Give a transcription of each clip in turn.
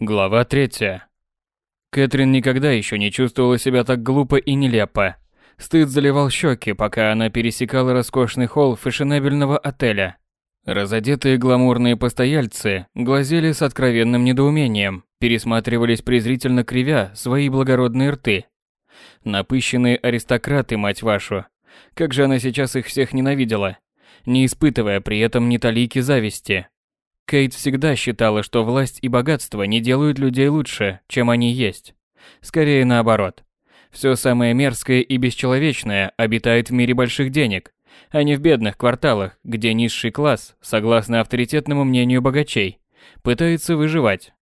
Глава третья. Кэтрин никогда еще не чувствовала себя так глупо и нелепо. Стыд заливал щеки, пока она пересекала роскошный холл фешенебельного отеля. Разодетые гламурные постояльцы глазели с откровенным недоумением, пересматривались презрительно кривя свои благородные рты. Напыщенные аристократы, мать вашу. Как же она сейчас их всех ненавидела, не испытывая при этом ни талики зависти. Кейт всегда считала, что власть и богатство не делают людей лучше, чем они есть. Скорее наоборот. Все самое мерзкое и бесчеловечное обитает в мире больших денег, а не в бедных кварталах, где низший класс, согласно авторитетному мнению богачей, пытается выживать.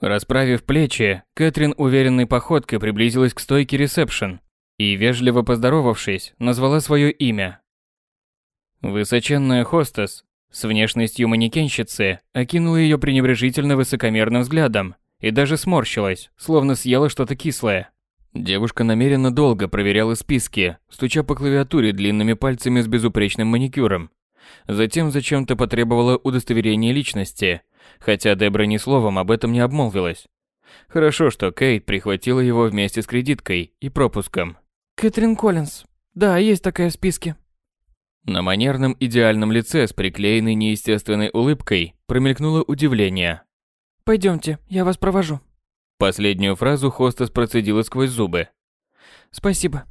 Расправив плечи, Кэтрин уверенной походкой приблизилась к стойке ресепшн и, вежливо поздоровавшись, назвала свое имя. Высоченная хостес с внешностью манекенщицы окинула ее пренебрежительно высокомерным взглядом и даже сморщилась, словно съела что-то кислое. Девушка намеренно долго проверяла списки, стуча по клавиатуре длинными пальцами с безупречным маникюром. Затем зачем-то потребовала удостоверения личности, хотя Дебра ни словом об этом не обмолвилась. Хорошо, что Кейт прихватила его вместе с кредиткой и пропуском. Кэтрин Коллинз. Да, есть такая в списке. На манерном идеальном лице с приклеенной неестественной улыбкой промелькнуло удивление. Пойдемте, я вас провожу. Последнюю фразу хостес процедила сквозь зубы. Спасибо.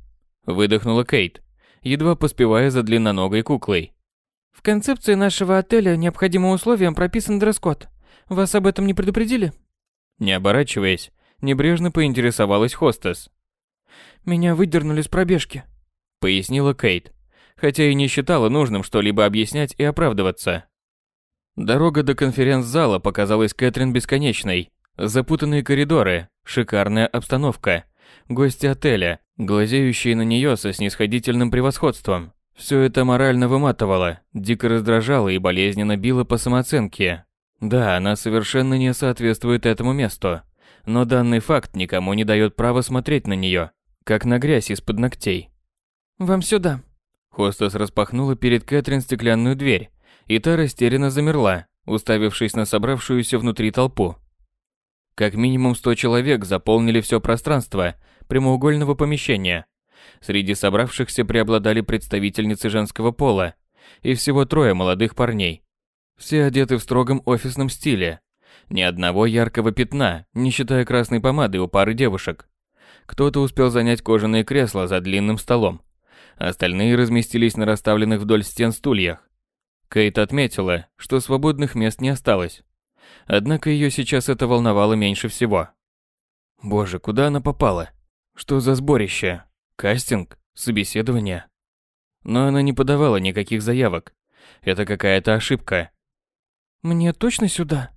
Выдохнула Кейт, едва поспевая за длинноногой куклой. В концепции нашего отеля необходимым условием прописан дресс-код. Вас об этом не предупредили? Не оборачиваясь, небрежно поинтересовалась хостес. Меня выдернули с пробежки, пояснила Кейт хотя и не считала нужным что-либо объяснять и оправдываться. Дорога до конференц-зала показалась Кэтрин бесконечной. Запутанные коридоры, шикарная обстановка, гости отеля, глазеющие на нее со снисходительным превосходством. Все это морально выматывало, дико раздражало и болезненно било по самооценке. Да, она совершенно не соответствует этому месту, но данный факт никому не дает права смотреть на нее, как на грязь из-под ногтей. «Вам сюда», Хостес распахнула перед Кэтрин стеклянную дверь, и та растерянно замерла, уставившись на собравшуюся внутри толпу. Как минимум сто человек заполнили все пространство прямоугольного помещения. Среди собравшихся преобладали представительницы женского пола и всего трое молодых парней. Все одеты в строгом офисном стиле. Ни одного яркого пятна, не считая красной помады у пары девушек. Кто-то успел занять кожаные кресла за длинным столом, Остальные разместились на расставленных вдоль стен стульях. Кейт отметила, что свободных мест не осталось. Однако ее сейчас это волновало меньше всего. Боже, куда она попала? Что за сборище? Кастинг? Собеседование? Но она не подавала никаких заявок. Это какая-то ошибка. «Мне точно сюда?»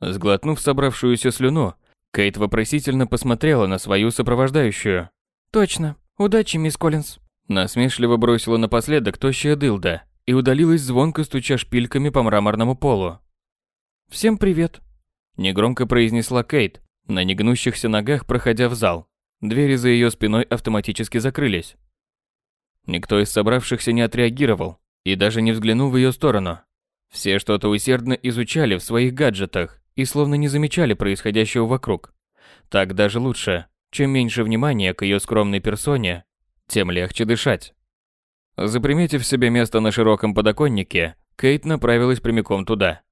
Сглотнув собравшуюся слюну, Кейт вопросительно посмотрела на свою сопровождающую. «Точно. Удачи, мисс Коллинз». Насмешливо бросила напоследок тощая дылда и удалилась звонко стуча шпильками по мраморному полу. «Всем привет», – негромко произнесла Кейт, на негнущихся ногах проходя в зал. Двери за ее спиной автоматически закрылись. Никто из собравшихся не отреагировал и даже не взглянул в ее сторону. Все что-то усердно изучали в своих гаджетах и словно не замечали происходящего вокруг. Так даже лучше. Чем меньше внимания к ее скромной персоне, тем легче дышать. Заприметив себе место на широком подоконнике, Кейт направилась прямиком туда.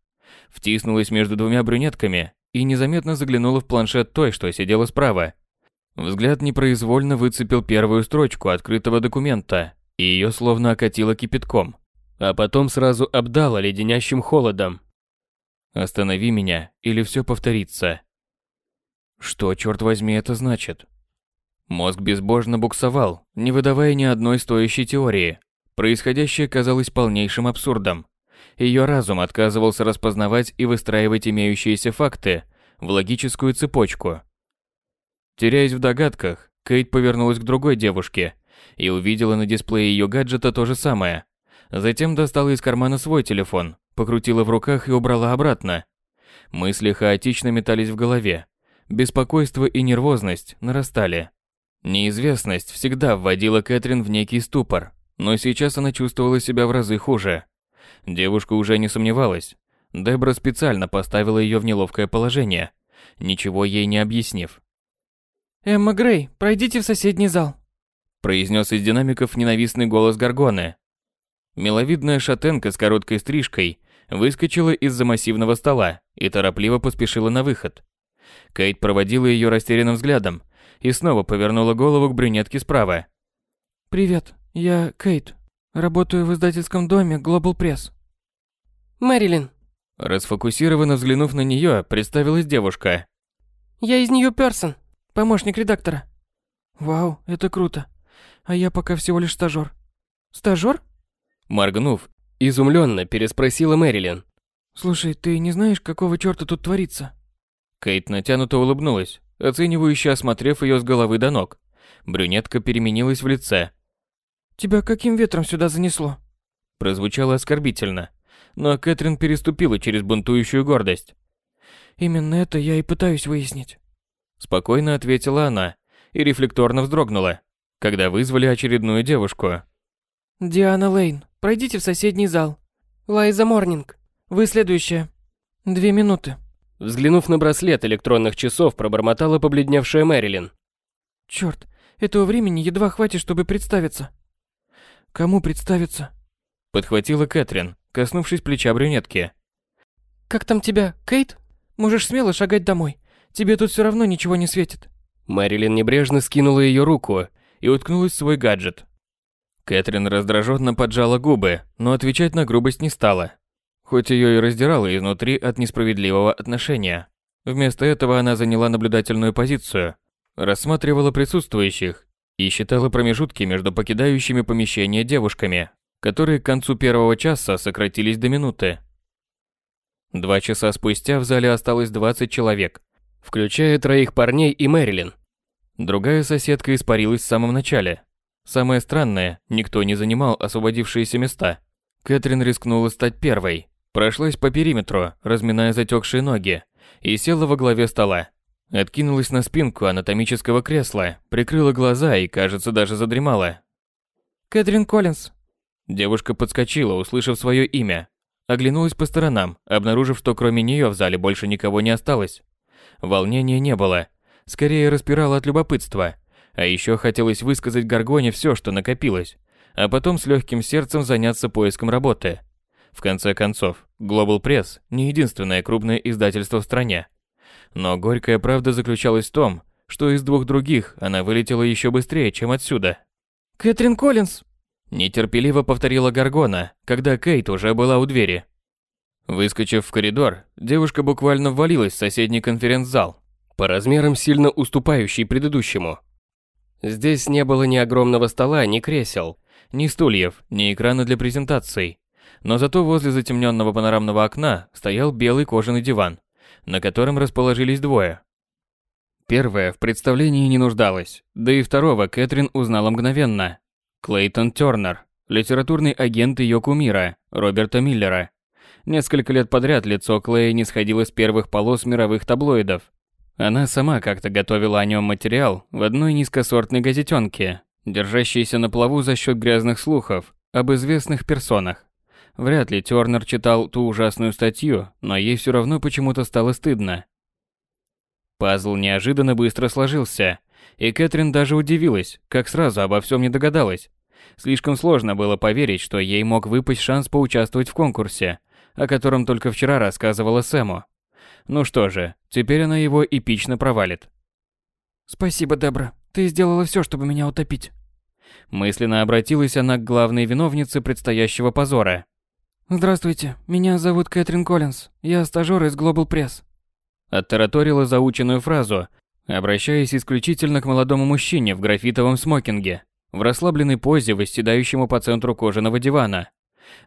Втиснулась между двумя брюнетками и незаметно заглянула в планшет той, что сидела справа. Взгляд непроизвольно выцепил первую строчку открытого документа, и ее словно окатило кипятком, а потом сразу обдало леденящим холодом. «Останови меня, или все повторится». Что, черт возьми, это значит? Мозг безбожно буксовал, не выдавая ни одной стоящей теории. Происходящее казалось полнейшим абсурдом. Ее разум отказывался распознавать и выстраивать имеющиеся факты в логическую цепочку. Теряясь в догадках, Кейт повернулась к другой девушке и увидела на дисплее ее гаджета то же самое. Затем достала из кармана свой телефон, покрутила в руках и убрала обратно. Мысли хаотично метались в голове. Беспокойство и нервозность нарастали. Неизвестность всегда вводила Кэтрин в некий ступор, но сейчас она чувствовала себя в разы хуже. Девушка уже не сомневалась. Дебра специально поставила ее в неловкое положение, ничего ей не объяснив. «Эмма Грей, пройдите в соседний зал», произнес из динамиков ненавистный голос Гаргоны. Миловидная шатенка с короткой стрижкой выскочила из-за массивного стола и торопливо поспешила на выход. Кейт проводила ее растерянным взглядом и снова повернула голову к брюнетке справа. «Привет, я Кейт. Работаю в издательском доме Global Press». «Мэрилин». Расфокусированно взглянув на нее, представилась девушка. «Я из Нью Персон, помощник редактора». «Вау, это круто. А я пока всего лишь стажёр». «Стажёр?» Моргнув, изумленно переспросила Мэрилин. «Слушай, ты не знаешь, какого чёрта тут творится?» Кейт натянуто улыбнулась, оценивающе осмотрев ее с головы до ног. Брюнетка переменилась в лице. «Тебя каким ветром сюда занесло?» Прозвучало оскорбительно, но Кэтрин переступила через бунтующую гордость. «Именно это я и пытаюсь выяснить». Спокойно ответила она и рефлекторно вздрогнула, когда вызвали очередную девушку. «Диана Лейн, пройдите в соседний зал. Лайза Морнинг, вы следующая. Две минуты». Взглянув на браслет электронных часов, пробормотала побледневшая Мэрилин. Черт, этого времени едва хватит, чтобы представиться. Кому представиться? Подхватила Кэтрин, коснувшись плеча брюнетки. Как там тебя, Кейт? Можешь смело шагать домой. Тебе тут все равно ничего не светит. Мэрилин небрежно скинула ее руку и уткнулась в свой гаджет. Кэтрин раздраженно поджала губы, но отвечать на грубость не стала хоть ее и раздирало изнутри от несправедливого отношения. Вместо этого она заняла наблюдательную позицию, рассматривала присутствующих и считала промежутки между покидающими помещение девушками, которые к концу первого часа сократились до минуты. Два часа спустя в зале осталось 20 человек, включая троих парней и Мэрилин. Другая соседка испарилась в самом начале. Самое странное, никто не занимал освободившиеся места. Кэтрин рискнула стать первой, Прошлась по периметру, разминая затекшие ноги, и села во главе стола. Откинулась на спинку анатомического кресла, прикрыла глаза и, кажется, даже задремала. «Кэтрин Коллинз». Девушка подскочила, услышав свое имя. Оглянулась по сторонам, обнаружив, что кроме нее в зале больше никого не осталось. Волнения не было. Скорее распирала от любопытства. А еще хотелось высказать Гаргоне все, что накопилось, а потом с легким сердцем заняться поиском работы. В конце концов, Global Press не единственное крупное издательство в стране. Но горькая правда заключалась в том, что из двух других она вылетела еще быстрее, чем отсюда. «Кэтрин Коллинз!» Нетерпеливо повторила Гаргона, когда Кейт уже была у двери. Выскочив в коридор, девушка буквально ввалилась в соседний конференц-зал, по размерам сильно уступающий предыдущему. Здесь не было ни огромного стола, ни кресел, ни стульев, ни экрана для презентаций. Но зато возле затемненного панорамного окна стоял белый кожаный диван, на котором расположились двое. Первая в представлении не нуждалась, да и второго Кэтрин узнала мгновенно. Клейтон Тёрнер, литературный агент ее кумира, Роберта Миллера. Несколько лет подряд лицо Клея не сходило с первых полос мировых таблоидов. Она сама как-то готовила о нем материал в одной низкосортной газетенке, держащейся на плаву за счет грязных слухов об известных персонах. Вряд ли Тёрнер читал ту ужасную статью, но ей все равно почему-то стало стыдно. Пазл неожиданно быстро сложился, и Кэтрин даже удивилась, как сразу обо всем не догадалась. Слишком сложно было поверить, что ей мог выпасть шанс поучаствовать в конкурсе, о котором только вчера рассказывала Сэму. Ну что же, теперь она его эпично провалит. «Спасибо, Дебра. Ты сделала все, чтобы меня утопить». Мысленно обратилась она к главной виновнице предстоящего позора. Здравствуйте, меня зовут Кэтрин Коллинз. Я стажёр из Global Press. Оттараторила заученную фразу, обращаясь исключительно к молодому мужчине в графитовом смокинге, в расслабленной позе, восседающему по центру кожаного дивана.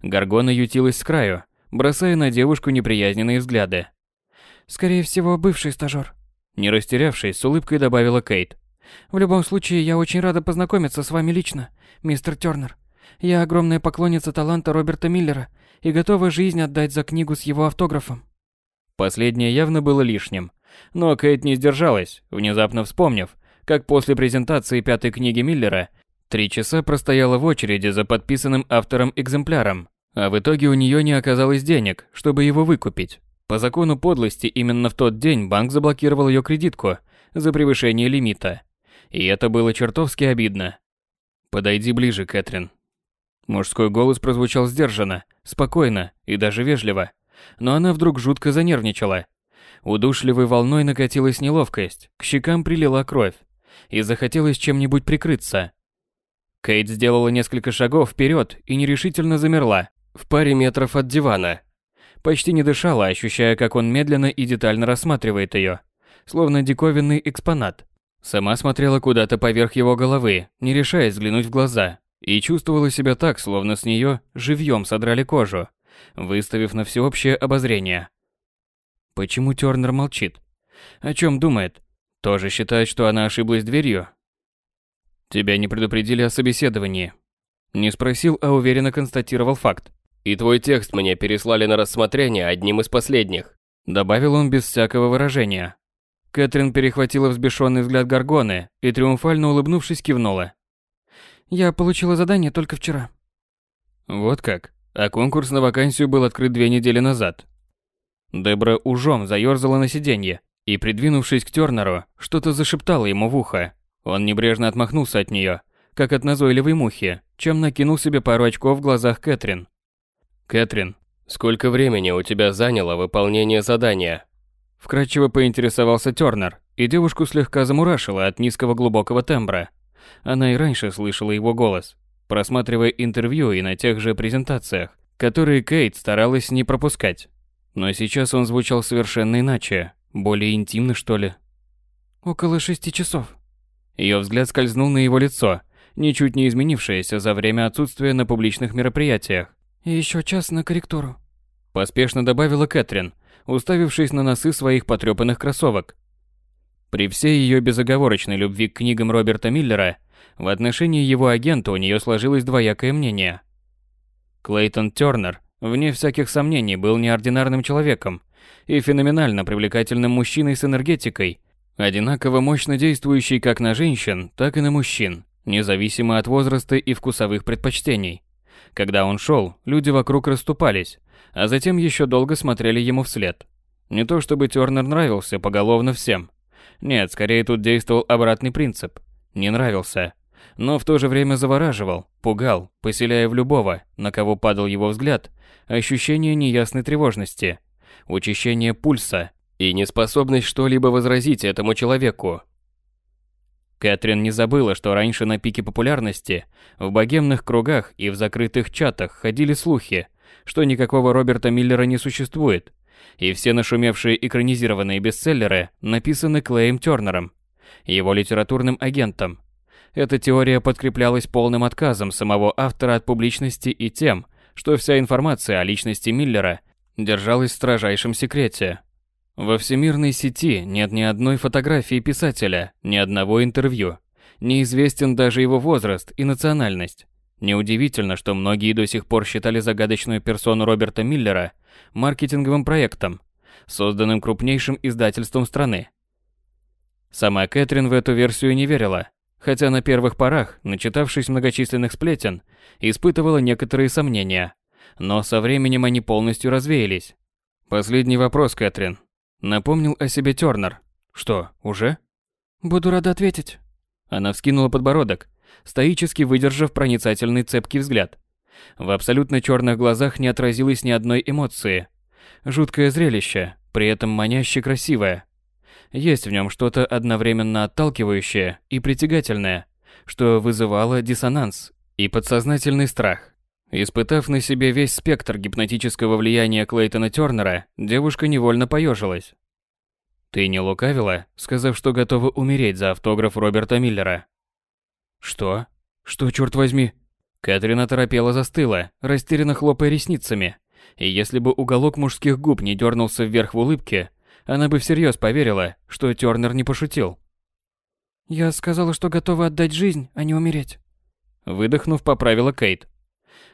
Гаргона ютилась с краю, бросая на девушку неприязненные взгляды. Скорее всего, бывший стажёр. Не растерявшись, с улыбкой добавила Кейт. В любом случае, я очень рада познакомиться с вами лично, мистер Тёрнер. Я огромная поклонница таланта Роберта Миллера и готова жизнь отдать за книгу с его автографом. Последнее явно было лишним. Но Кейт не сдержалась, внезапно вспомнив, как после презентации пятой книги Миллера три часа простояла в очереди за подписанным автором экземпляром, а в итоге у нее не оказалось денег, чтобы его выкупить. По закону подлости именно в тот день банк заблокировал ее кредитку за превышение лимита. И это было чертовски обидно. «Подойди ближе, Кэтрин». Мужской голос прозвучал сдержанно, спокойно и даже вежливо. Но она вдруг жутко занервничала. Удушливой волной накатилась неловкость, к щекам прилила кровь. И захотелось чем-нибудь прикрыться. Кейт сделала несколько шагов вперед и нерешительно замерла, в паре метров от дивана. Почти не дышала, ощущая, как он медленно и детально рассматривает ее, словно диковинный экспонат. Сама смотрела куда-то поверх его головы, не решаясь взглянуть в глаза, и чувствовала себя так, словно с нее живьем содрали кожу, выставив на всеобщее обозрение. Почему Тёрнер молчит? О чем думает? Тоже считает, что она ошиблась дверью? Тебя не предупредили о собеседовании. Не спросил, а уверенно констатировал факт. И твой текст мне переслали на рассмотрение одним из последних. Добавил он без всякого выражения. Кэтрин перехватила взбешенный взгляд Гаргоны и, триумфально улыбнувшись, кивнула. «Я получила задание только вчера». Вот как. А конкурс на вакансию был открыт две недели назад. Дебра ужом заёрзала на сиденье и, придвинувшись к Тёрнеру, что-то зашептала ему в ухо. Он небрежно отмахнулся от неё, как от назойливой мухи, чем накинул себе пару очков в глазах Кэтрин. «Кэтрин, сколько времени у тебя заняло выполнение задания?» Вкратчиво поинтересовался Тёрнер, и девушку слегка замурашило от низкого глубокого тембра. Она и раньше слышала его голос, просматривая интервью и на тех же презентациях, которые Кейт старалась не пропускать. Но сейчас он звучал совершенно иначе, более интимно, что ли. «Около шести часов». Ее взгляд скользнул на его лицо, ничуть не изменившееся за время отсутствия на публичных мероприятиях. «И еще час на корректуру», – поспешно добавила Кэтрин, уставившись на носы своих потрепанных кроссовок. При всей ее безоговорочной любви к книгам Роберта Миллера, в отношении его агента у нее сложилось двоякое мнение. Клейтон Тернер, вне всяких сомнений, был неординарным человеком и феноменально привлекательным мужчиной с энергетикой, одинаково мощно действующей как на женщин, так и на мужчин, независимо от возраста и вкусовых предпочтений. Когда он шел, люди вокруг расступались, а затем еще долго смотрели ему вслед. Не то чтобы Тернер нравился поголовно всем. Нет, скорее тут действовал обратный принцип. Не нравился. Но в то же время завораживал, пугал, поселяя в любого, на кого падал его взгляд, ощущение неясной тревожности, учащение пульса и неспособность что-либо возразить этому человеку. Кэтрин не забыла, что раньше на пике популярности в богемных кругах и в закрытых чатах ходили слухи, что никакого Роберта Миллера не существует, и все нашумевшие экранизированные бестселлеры написаны Клеем Тёрнером, его литературным агентом. Эта теория подкреплялась полным отказом самого автора от публичности и тем, что вся информация о личности Миллера держалась в строжайшем секрете. Во всемирной сети нет ни одной фотографии писателя, ни одного интервью. Неизвестен даже его возраст и национальность. Неудивительно, что многие до сих пор считали загадочную персону Роберта Миллера маркетинговым проектом, созданным крупнейшим издательством страны. Сама Кэтрин в эту версию не верила, хотя на первых порах, начитавшись многочисленных сплетен, испытывала некоторые сомнения, но со временем они полностью развеялись. Последний вопрос, Кэтрин. Напомнил о себе Тёрнер. Что, уже? Буду рада ответить. Она вскинула подбородок, стоически выдержав проницательный цепкий взгляд. В абсолютно черных глазах не отразилось ни одной эмоции. Жуткое зрелище, при этом маняще красивое. Есть в нем что-то одновременно отталкивающее и притягательное, что вызывало диссонанс и подсознательный страх. Испытав на себе весь спектр гипнотического влияния Клейтона Тёрнера, девушка невольно поежилась. «Ты не лукавила, сказав, что готова умереть за автограф Роберта Миллера?» «Что? Что, черт возьми?» Кэтрин оторопела застыла, растерянно хлопая ресницами. И если бы уголок мужских губ не дернулся вверх в улыбке, она бы всерьез поверила, что Тёрнер не пошутил. «Я сказала, что готова отдать жизнь, а не умереть». Выдохнув, поправила Кейт.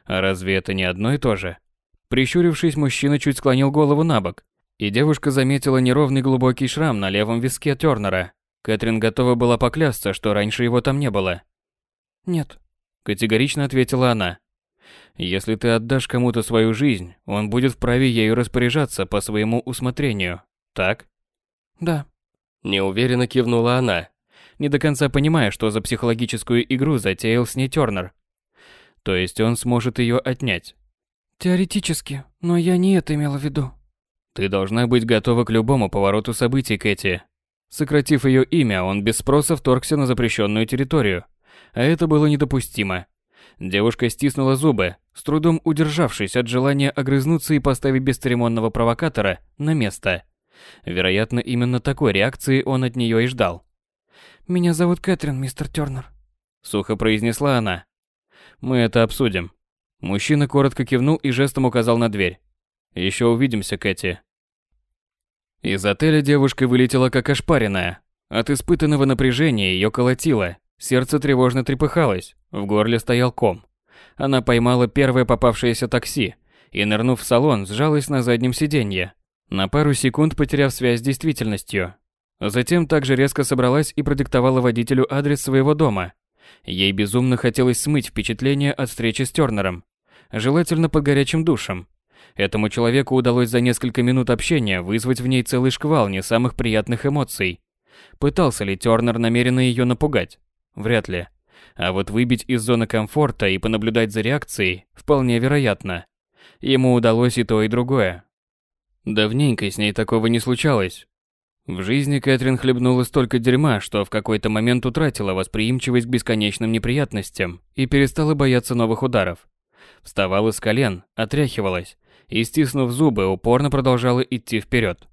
А разве это не одно и то же? Прищурившись, мужчина чуть склонил голову на бок, и девушка заметила неровный глубокий шрам на левом виске Тёрнера. Кэтрин готова была поклясться, что раньше его там не было. «Нет», – категорично ответила она. Если ты отдашь кому-то свою жизнь, он будет вправе ею распоряжаться по своему усмотрению. Так? Да. Неуверенно кивнула она, не до конца понимая, что за психологическую игру затеял с ней Тёрнер. То есть он сможет ее отнять. Теоретически, но я не это имела в виду. Ты должна быть готова к любому повороту событий, Кэти. Сократив ее имя, он без спроса вторгся на запрещенную территорию. А это было недопустимо. Девушка стиснула зубы, с трудом удержавшись от желания огрызнуться и поставить бесцеремонного провокатора на место. Вероятно, именно такой реакции он от нее и ждал. «Меня зовут Кэтрин, мистер Тёрнер», — сухо произнесла она. «Мы это обсудим». Мужчина коротко кивнул и жестом указал на дверь. «Еще увидимся, Кэти». Из отеля девушка вылетела как ошпаренная. От испытанного напряжения ее колотило, сердце тревожно трепыхалось, в горле стоял ком. Она поймала первое попавшееся такси и, нырнув в салон, сжалась на заднем сиденье, на пару секунд потеряв связь с действительностью. Затем также резко собралась и продиктовала водителю адрес своего дома. Ей безумно хотелось смыть впечатление от встречи с Тёрнером, желательно под горячим душем. Этому человеку удалось за несколько минут общения вызвать в ней целый шквал не самых приятных эмоций. Пытался ли Тёрнер намеренно ее напугать? Вряд ли. А вот выбить из зоны комфорта и понаблюдать за реакцией вполне вероятно. Ему удалось и то, и другое. Давненько с ней такого не случалось. В жизни Кэтрин хлебнула столько дерьма, что в какой-то момент утратила восприимчивость к бесконечным неприятностям и перестала бояться новых ударов. Вставала с колен, отряхивалась и, стиснув зубы, упорно продолжала идти вперед.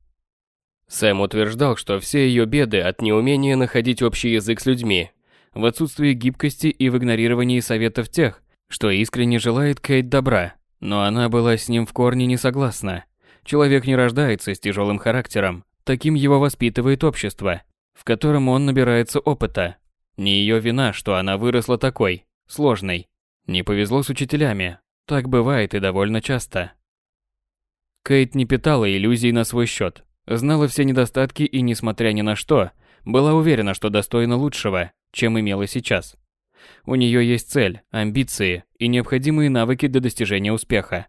Сэм утверждал, что все ее беды от неумения находить общий язык с людьми, в отсутствии гибкости и в игнорировании советов тех, что искренне желает Кейт добра, но она была с ним в корне не согласна. Человек не рождается с тяжелым характером, Таким его воспитывает общество, в котором он набирается опыта. Не ее вина, что она выросла такой, сложной. Не повезло с учителями. Так бывает и довольно часто. Кейт не питала иллюзий на свой счет. Знала все недостатки и, несмотря ни на что, была уверена, что достойна лучшего, чем имела сейчас. У нее есть цель, амбиции и необходимые навыки для достижения успеха.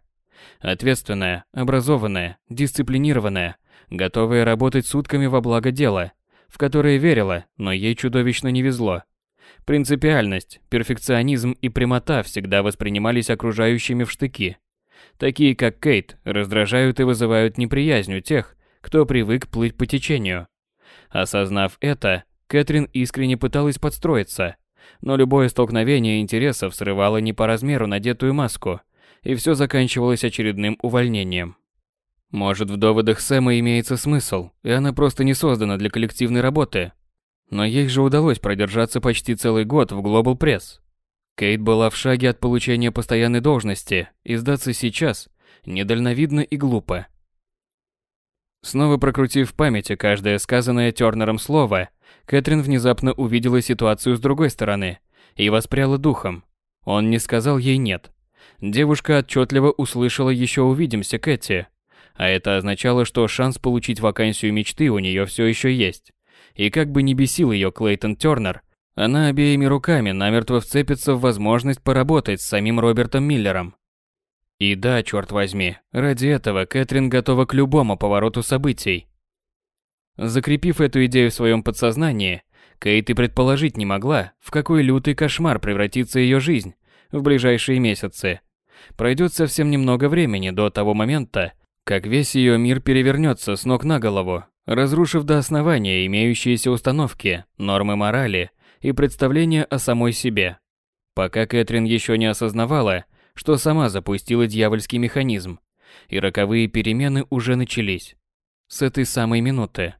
Ответственная, образованная, дисциплинированная, готовая работать сутками во благо дела, в которое верила, но ей чудовищно не везло. Принципиальность, перфекционизм и прямота всегда воспринимались окружающими в штыки. Такие, как Кейт, раздражают и вызывают неприязнь у тех, кто привык плыть по течению. Осознав это, Кэтрин искренне пыталась подстроиться, но любое столкновение интересов срывало не по размеру надетую маску, и все заканчивалось очередным увольнением. Может, в доводах Сэма имеется смысл, и она просто не создана для коллективной работы. Но ей же удалось продержаться почти целый год в Global Press. Кейт была в шаге от получения постоянной должности, и сдаться сейчас недальновидно и глупо. Снова прокрутив в памяти каждое сказанное Тёрнером слово, Кэтрин внезапно увидела ситуацию с другой стороны и воспряла духом. Он не сказал ей «нет». Девушка отчетливо услышала «еще увидимся, Кэти», а это означало, что шанс получить вакансию мечты у нее все еще есть. И как бы ни бесил ее Клейтон Тернер, она обеими руками намертво вцепится в возможность поработать с самим Робертом Миллером. И да, черт возьми, ради этого Кэтрин готова к любому повороту событий. Закрепив эту идею в своем подсознании, Кейт и предположить не могла, в какой лютый кошмар превратится ее жизнь в ближайшие месяцы. Пройдет совсем немного времени до того момента, как весь ее мир перевернется с ног на голову, разрушив до основания имеющиеся установки, нормы морали и представления о самой себе. Пока Кэтрин еще не осознавала, что сама запустила дьявольский механизм, и роковые перемены уже начались. С этой самой минуты.